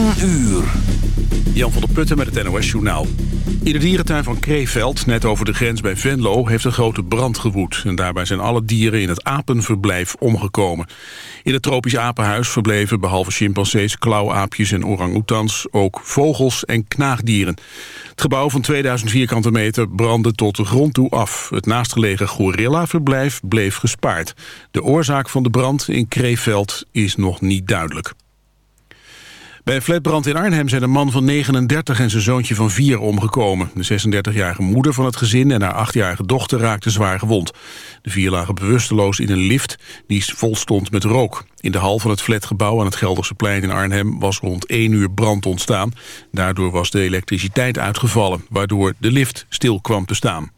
10 uur. Jan van der Putten met het NOS Journaal. In de dierentuin van Kreeveld, net over de grens bij Venlo... heeft een grote brand gewoed. En daarbij zijn alle dieren in het apenverblijf omgekomen. In het tropisch apenhuis verbleven behalve chimpansees... klauwaapjes en orang-oetans ook vogels en knaagdieren. Het gebouw van 2000 vierkante meter brandde tot de grond toe af. Het naastgelegen gorillaverblijf bleef gespaard. De oorzaak van de brand in Kreeveld is nog niet duidelijk. Bij een flatbrand in Arnhem zijn een man van 39 en zijn zoontje van 4 omgekomen. De 36-jarige moeder van het gezin en haar 8-jarige dochter raakten zwaar gewond. De vier lagen bewusteloos in een lift die vol stond met rook. In de hal van het flatgebouw aan het Gelderse plein in Arnhem was rond 1 uur brand ontstaan. Daardoor was de elektriciteit uitgevallen, waardoor de lift stil kwam te staan.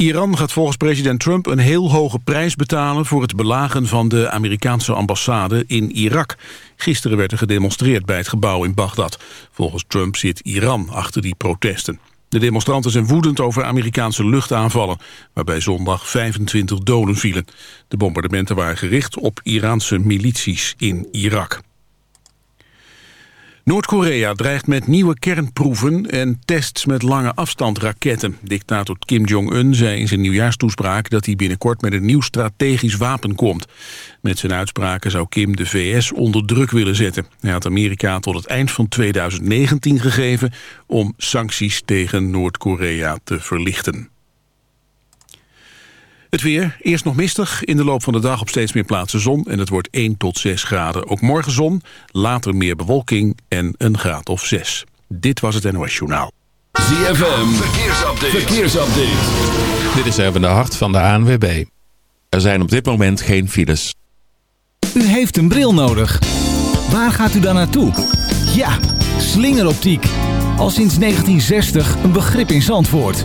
Iran gaat volgens president Trump een heel hoge prijs betalen... voor het belagen van de Amerikaanse ambassade in Irak. Gisteren werd er gedemonstreerd bij het gebouw in Bagdad. Volgens Trump zit Iran achter die protesten. De demonstranten zijn woedend over Amerikaanse luchtaanvallen... waarbij zondag 25 doden vielen. De bombardementen waren gericht op Iraanse milities in Irak. Noord-Korea dreigt met nieuwe kernproeven en tests met lange afstandraketten. Dictator Kim Jong-un zei in zijn nieuwjaarstoespraak dat hij binnenkort met een nieuw strategisch wapen komt. Met zijn uitspraken zou Kim de VS onder druk willen zetten. Hij had Amerika tot het eind van 2019 gegeven om sancties tegen Noord-Korea te verlichten. Het weer, eerst nog mistig, in de loop van de dag op steeds meer plaatsen zon... en het wordt 1 tot 6 graden. Ook morgen zon, later meer bewolking en een graad of 6. Dit was het NOS Journaal. ZFM, verkeersupdate. verkeersupdate. Dit is even de hart van de ANWB. Er zijn op dit moment geen files. U heeft een bril nodig. Waar gaat u dan naartoe? Ja, slingeroptiek. Al sinds 1960 een begrip in Zandvoort.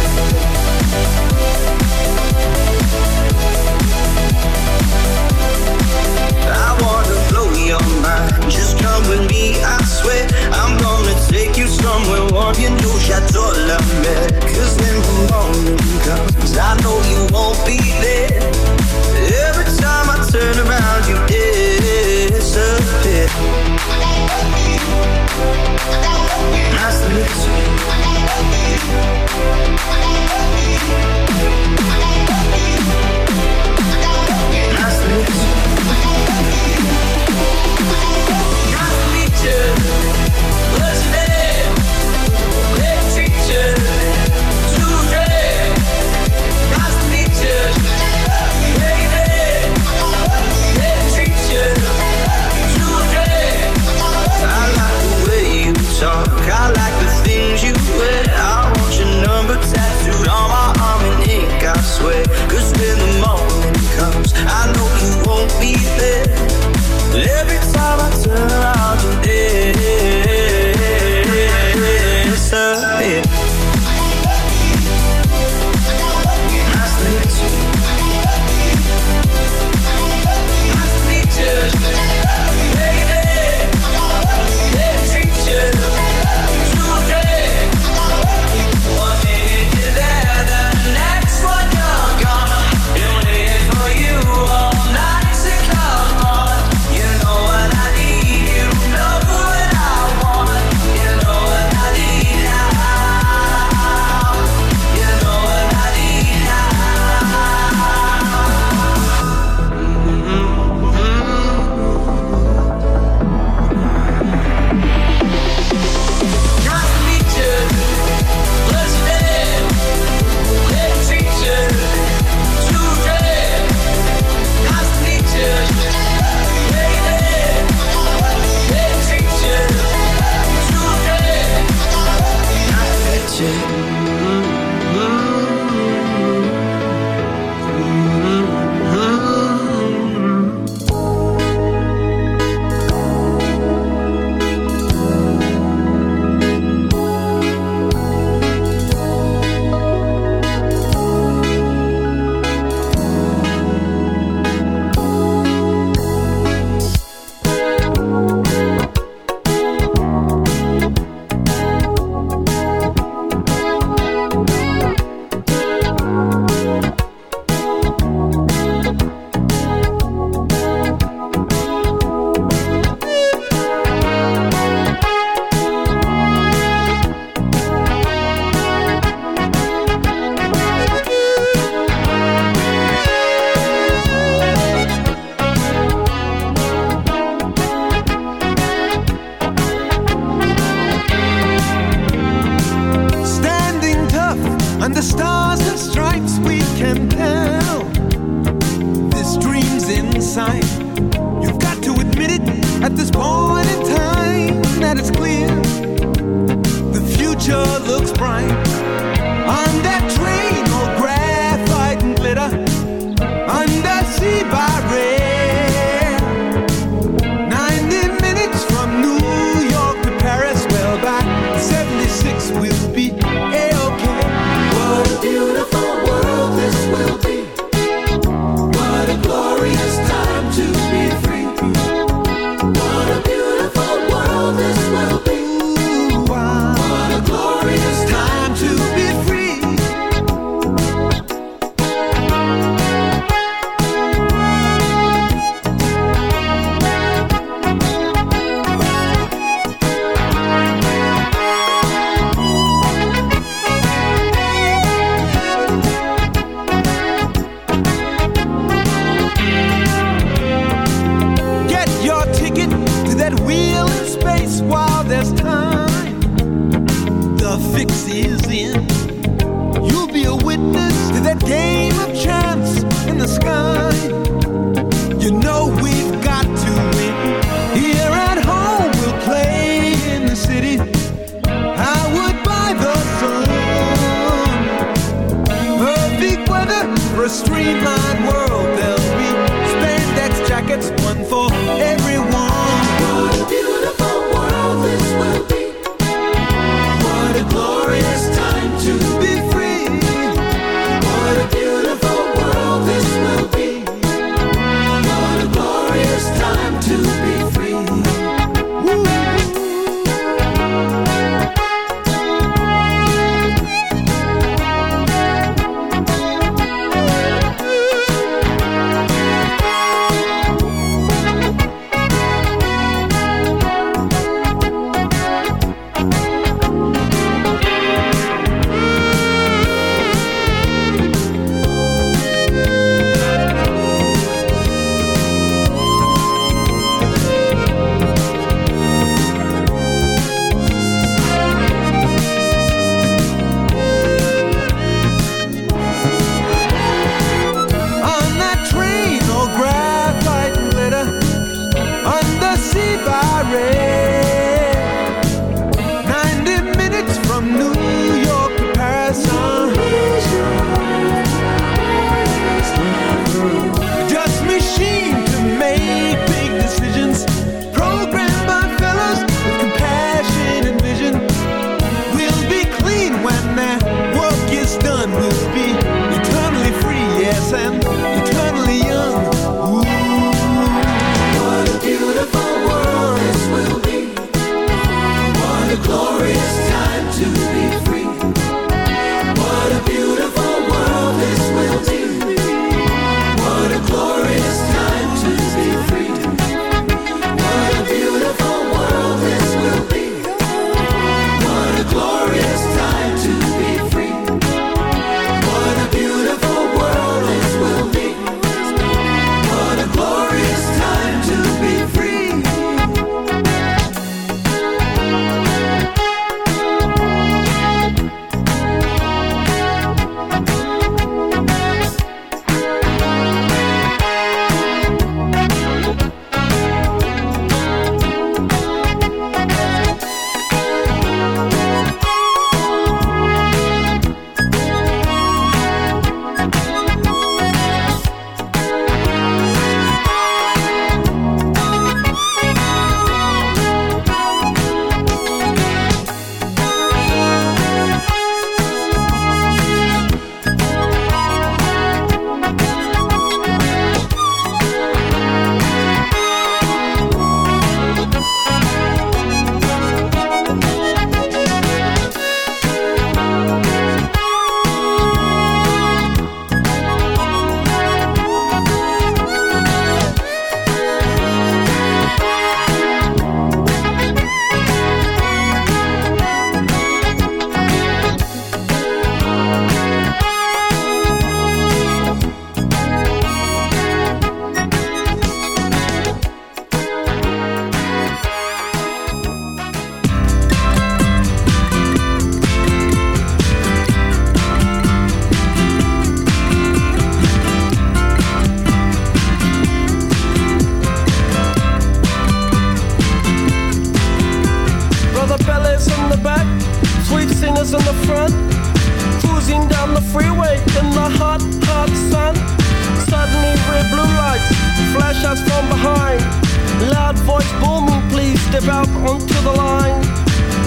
got your love Cause when the morning comes, I know you won't be there. Every time I turn around, you disappear. Nice to meet you. Streamlined world. There'll be spandex jackets, one for everyone. Step onto the line.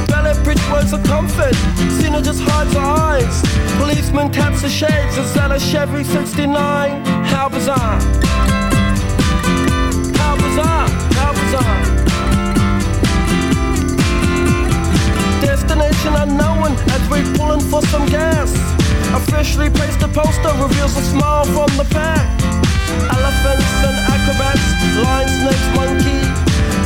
Ballet bridge words of comfort, Cena just hides her eyes. Policeman taps the shades, is that a Chevy 69? How bizarre! How bizarre! How bizarre! Destination unknown as we're pulling for some gas. Officially placed a poster reveals a smile from the pack. Elephants and acrobats, lion, snakes, monkey.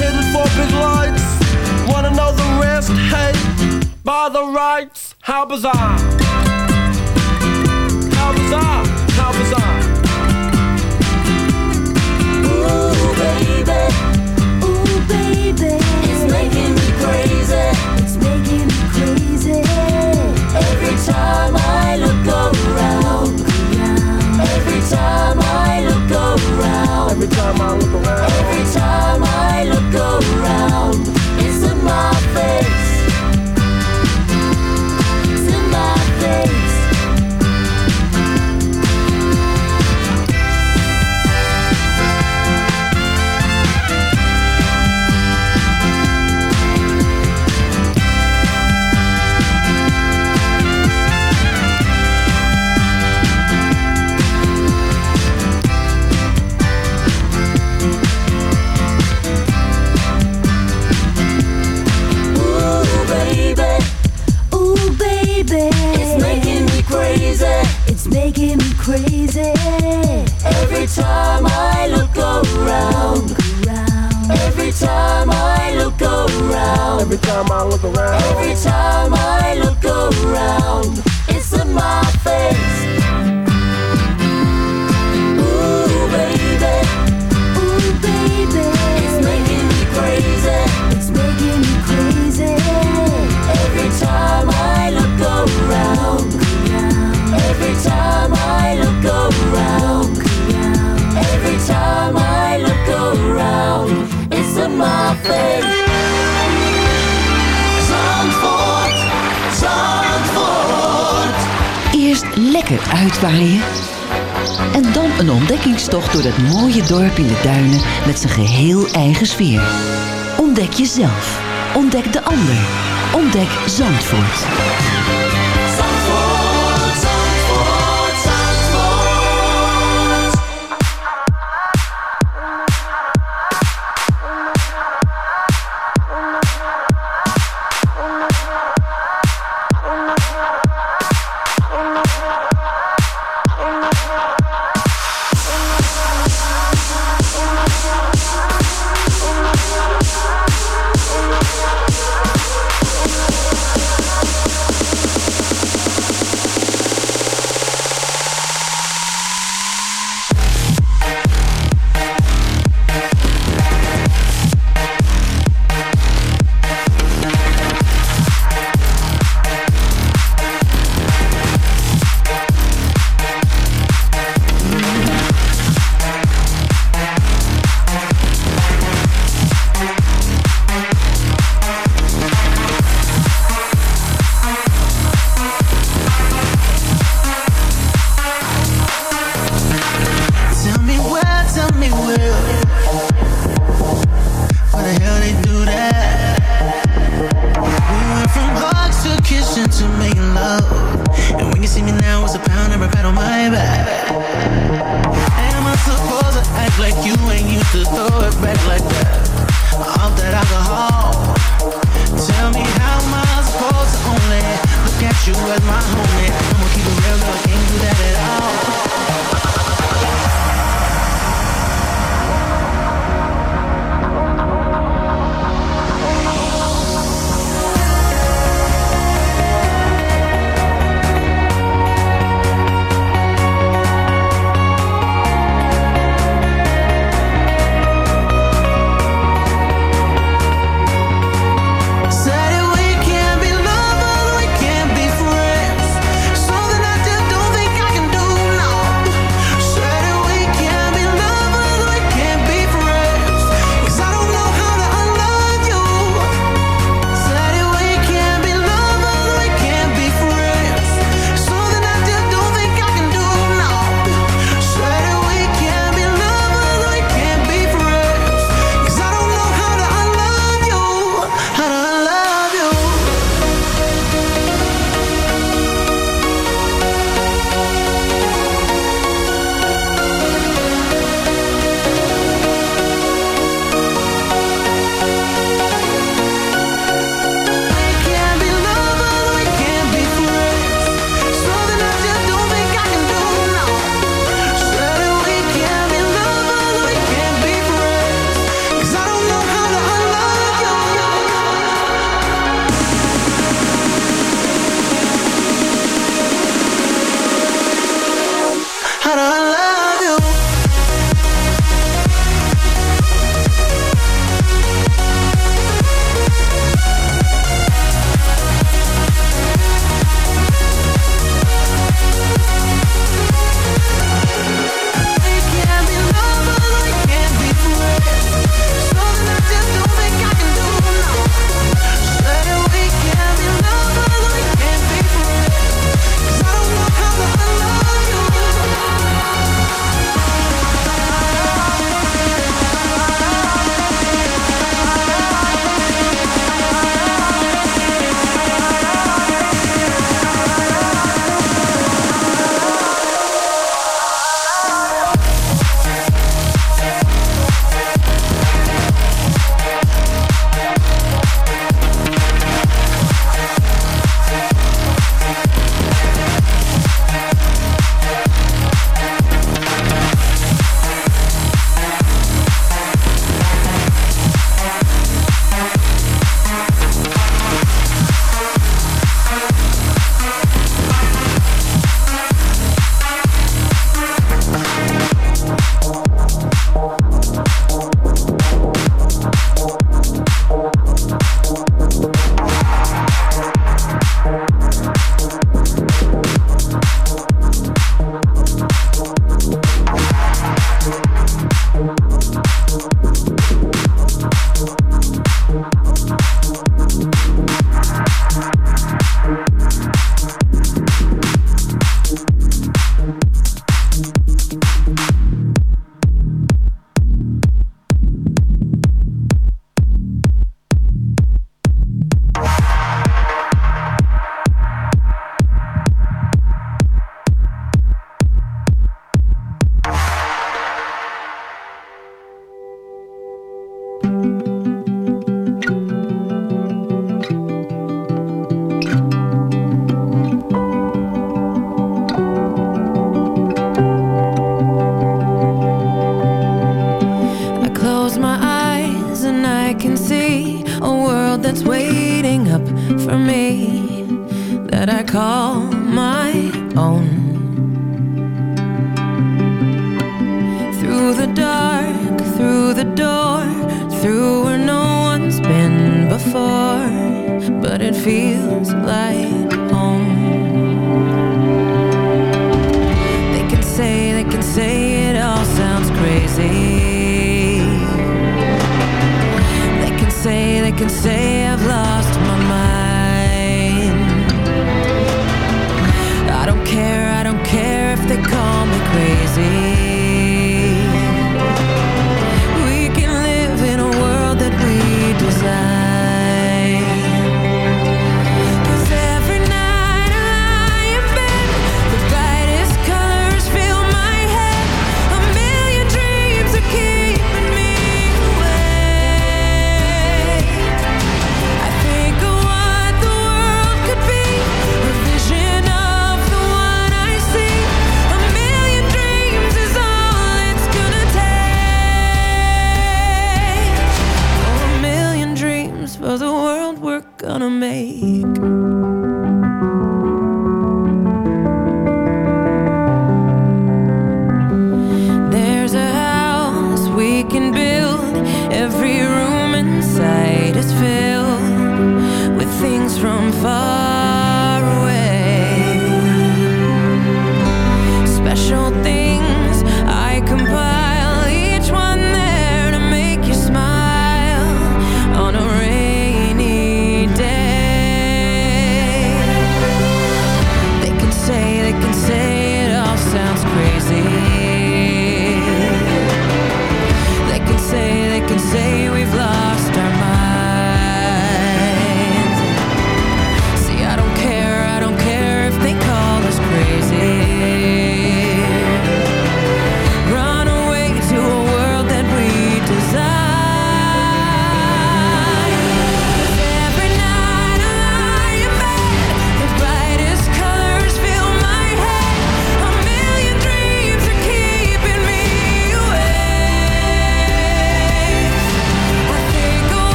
headed for big lights. Wanna know the rest? Hey, by the rights, how bizarre! How bizarre! How bizarre! Zandvoort, it feels like home. They can say, they can say it all sounds crazy. They can say, they can say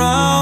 around.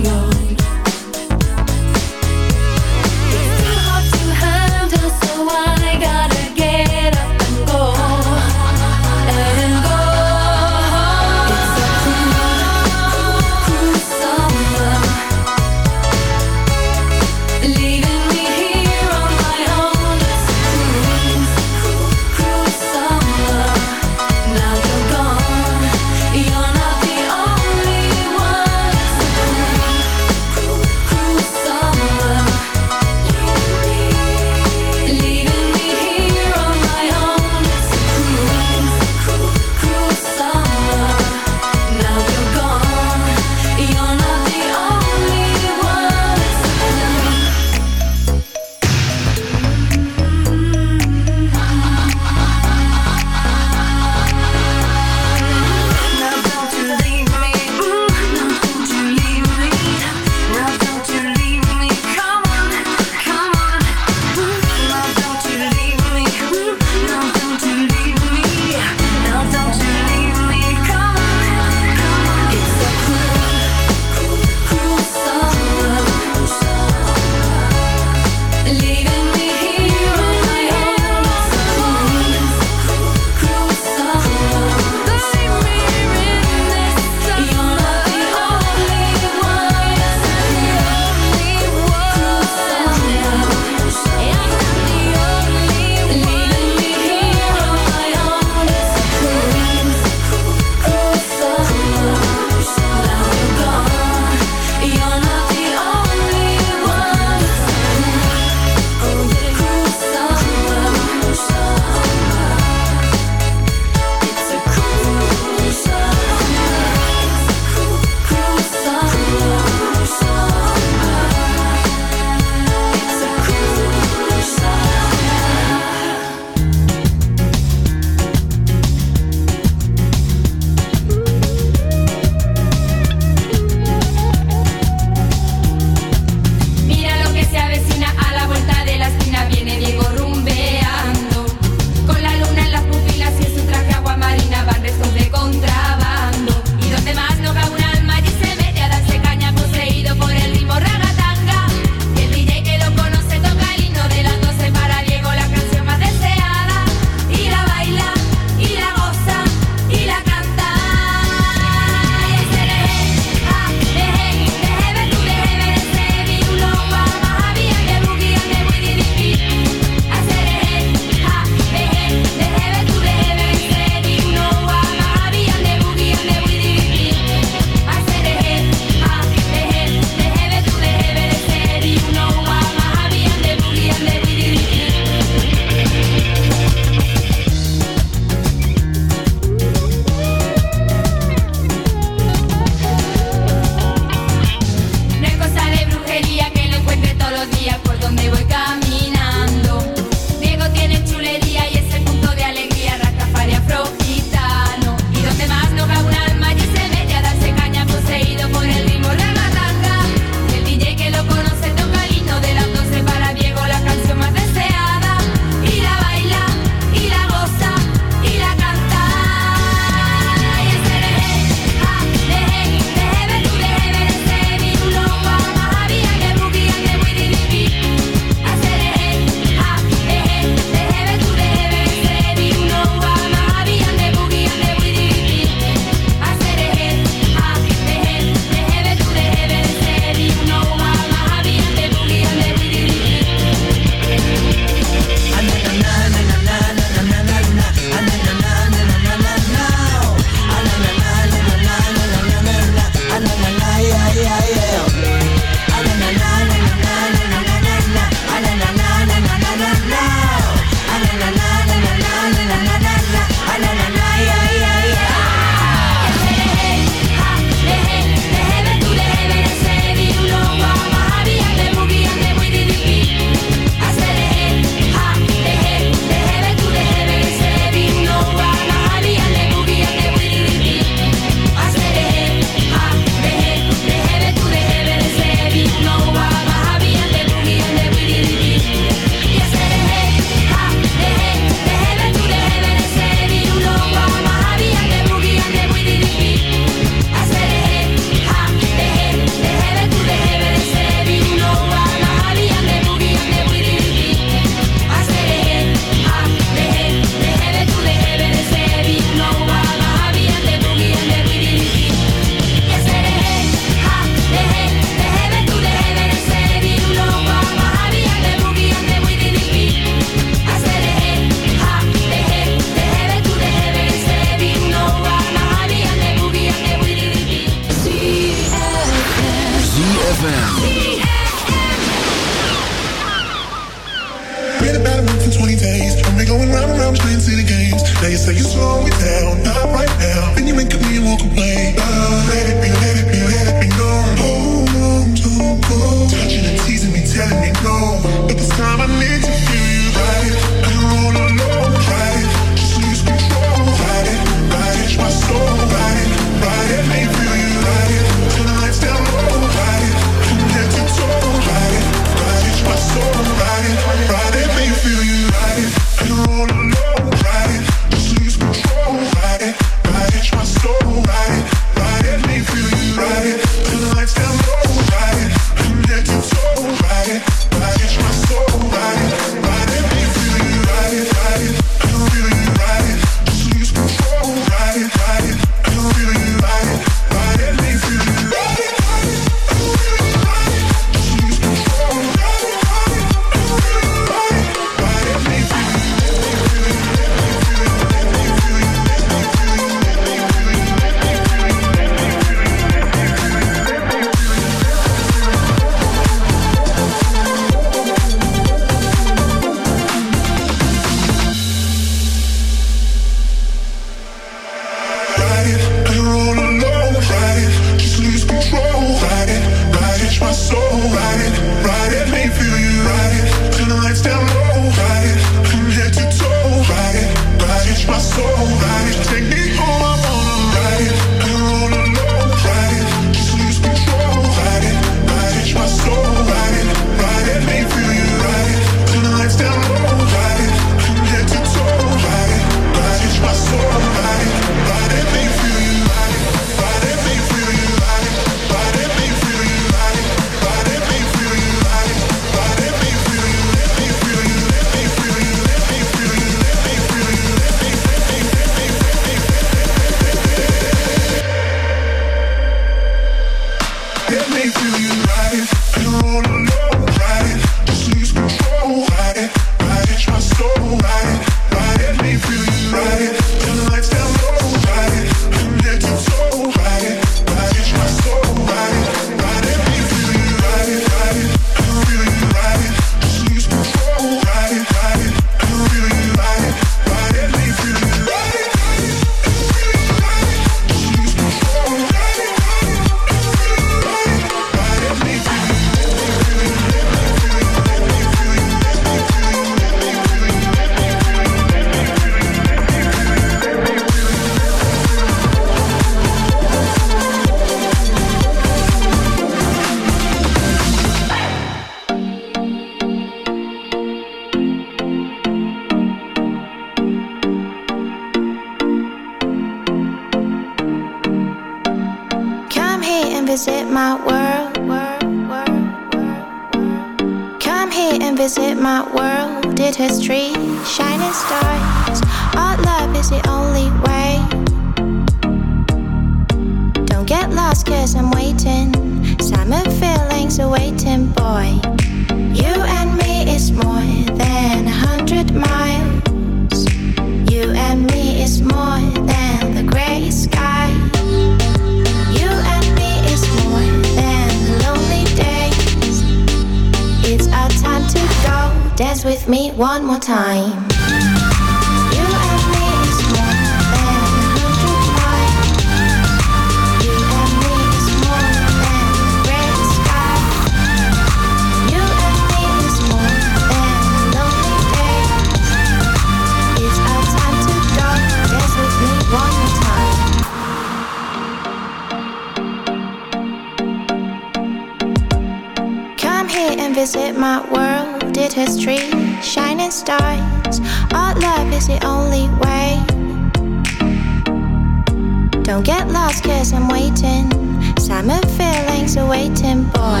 Don't get lost, cause I'm waiting. Summer feelings are waiting, boy.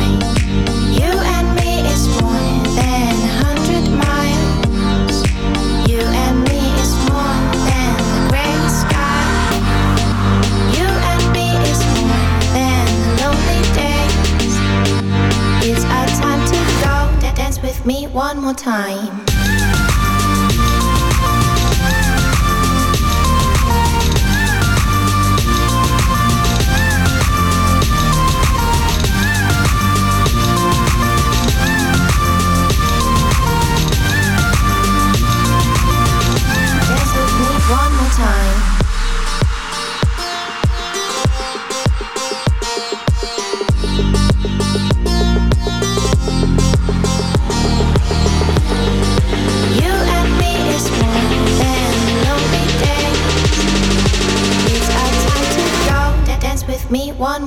You and me is more than a hundred miles. You and me is more than the gray sky. You and me is more than the lonely days. It's our time to go. Da- Dance with me one more time.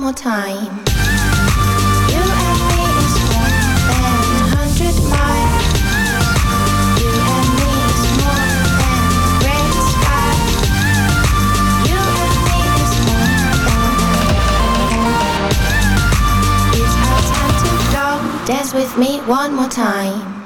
More time. You and me is more than a hundred miles. You and me is more than gray sky. You and me is more than It's our time to go. Dance with me one more time.